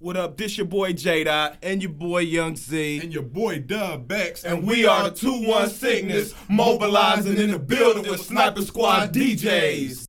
What up? This your boy J Dot and your boy Young Z and your boy Dub Bex, and, and we are the Two One Sickness, mobilizing in the building with Sniper Squad DJs.